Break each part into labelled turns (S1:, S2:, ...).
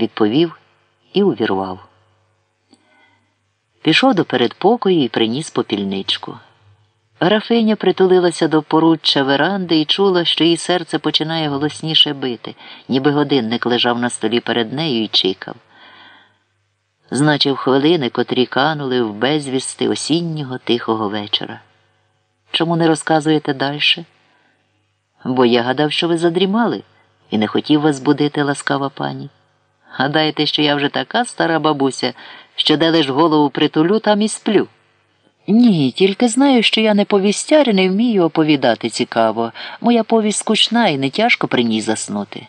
S1: відповів і увірвав. Пішов до передпокою і приніс попільничку. Графиня притулилася до поруччя веранди і чула, що її серце починає голосніше бити, ніби годинник лежав на столі перед нею і чекав. Значив хвилини, котрі канули в безвісти осіннього тихого вечора. Чому не розказуєте далі? Бо я гадав, що ви задрімали і не хотів вас будити, ласкава пані. Гадаєте, що я вже така стара бабуся, що де лиш голову притулю, там і сплю. Ні, тільки знаю, що я не повістяр і не вмію оповідати цікаво. Моя повість скучна і не тяжко при ній заснути.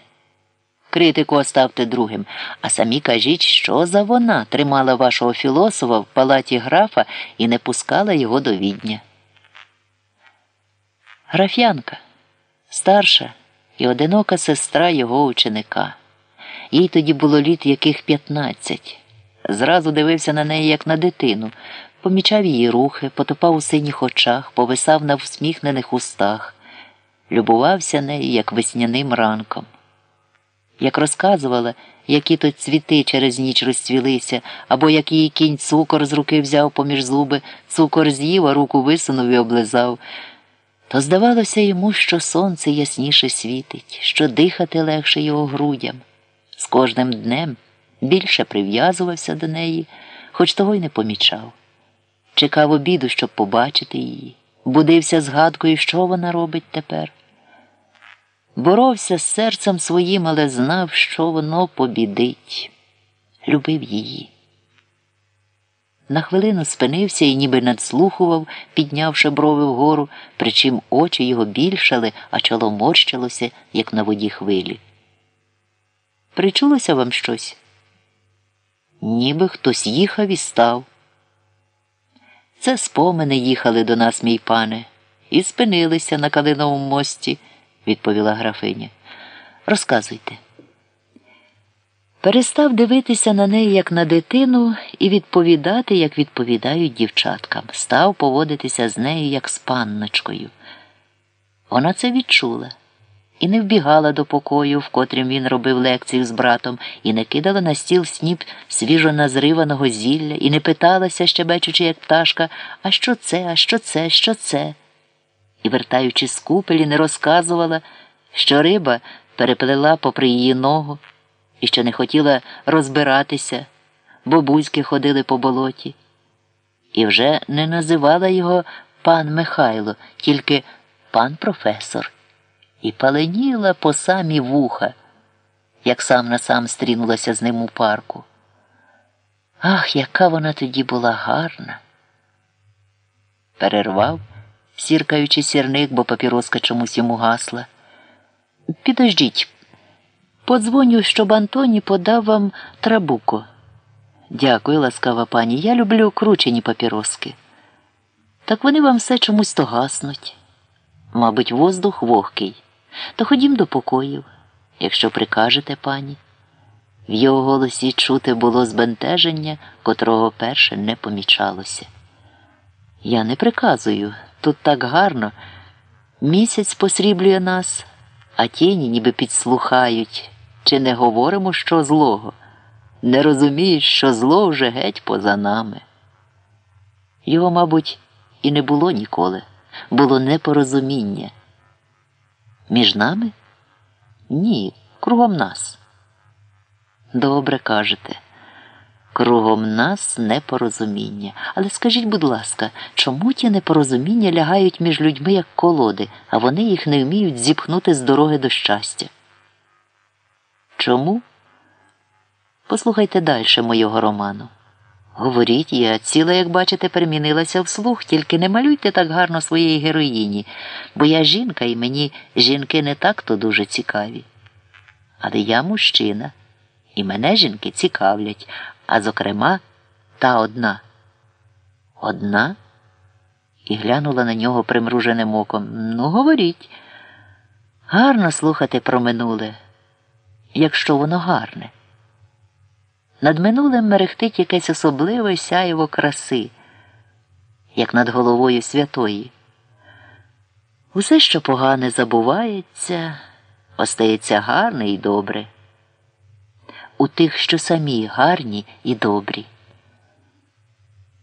S1: Критику оставте другим, а самі кажіть, що за вона тримала вашого філософа в палаті графа і не пускала його до відня. Граф'янка, старша і одинока сестра його ученика. Їй тоді було літ яких п'ятнадцять. Зразу дивився на неї, як на дитину, помічав її рухи, потопав у синіх очах, повисав на всміхнених устах, любувався нею, як весняним ранком. Як розказувала, які то цвіти через ніч розцвілися, або як її кінь цукор з руки взяв поміж зуби, цукор з'їв, а руку висунув і облизав, то здавалося йому, що сонце ясніше світить, що дихати легше його грудям. З кожним днем більше прив'язувався до неї, хоч того й не помічав. Чекав обіду, щоб побачити її, будився згадкою, що вона робить тепер. Боровся з серцем своїм, але знав, що воно побідить. Любив її. На хвилину спинився і ніби надслухував, піднявши брови вгору, причим очі його більшали, а чоло морщилося, як на воді хвилі. Причулося вам щось? Ніби хтось їхав і став. Це спомини їхали до нас, мій пане, і спинилися на калиновому мості, відповіла графиня. Розказуйте. Перестав дивитися на неї, як на дитину, і відповідати, як відповідають дівчаткам. Став поводитися з нею, як з панночкою. Вона це відчула і не вбігала до покою, в котрім він робив лекцію з братом, і не кидала на стіл сніп свіжо назриваного зілля, і не питалася, щебечучи, як пташка, а що це, а що це, що це? І, вертаючи з купелі, не розказувала, що риба переплела попри її ногу і що не хотіла розбиратися, бо бузьки ходили по болоті. І вже не називала його пан Михайло, тільки пан професор і паленіла по самі вуха, як сам на сам стрінулася з ним у парку. Ах, яка вона тоді була гарна. Перервав, сіркаючи сірник, бо папіроска чомусь йому гасла. Підождіть, подзвоню, щоб Антоні подав вам трабуко. Дякую, ласкава пані. Я люблю кручені папіроски. Так вони вам все чомусь то гаснуть. Мабуть, воздух вогкий. То ходім до покоїв, якщо прикажете пані. В його голосі чути було збентеження, котрого перше не помічалося. Я не приказую, тут так гарно. Місяць посріблює нас, а тіні ніби підслухають, чи не говоримо що злого, не розуміють, що зло вже геть поза нами. Його, мабуть, і не було ніколи, було непорозуміння. Між нами? Ні, кругом нас. Добре кажете. Кругом нас непорозуміння. Але скажіть, будь ласка, чому ті непорозуміння лягають між людьми як колоди, а вони їх не вміють зіпхнути з дороги до щастя? Чому? Послухайте далі мого роману. Говоріть, я ціла, як бачите, перемінилася вслух, тільки не малюйте так гарно своєї героїні, бо я жінка і мені жінки не так то дуже цікаві. Але я мужчина, і мене жінки цікавлять, а зокрема, та одна. Одна? І глянула на нього примруженим оком. Ну, говоріть. Гарно слухати про минуле, якщо воно гарне. Над минулим мерехтить якесь особливе сяєво краси, як над головою святої. Усе, що погане забувається, остається гарне і добре. у тих, що самі гарні і добрі.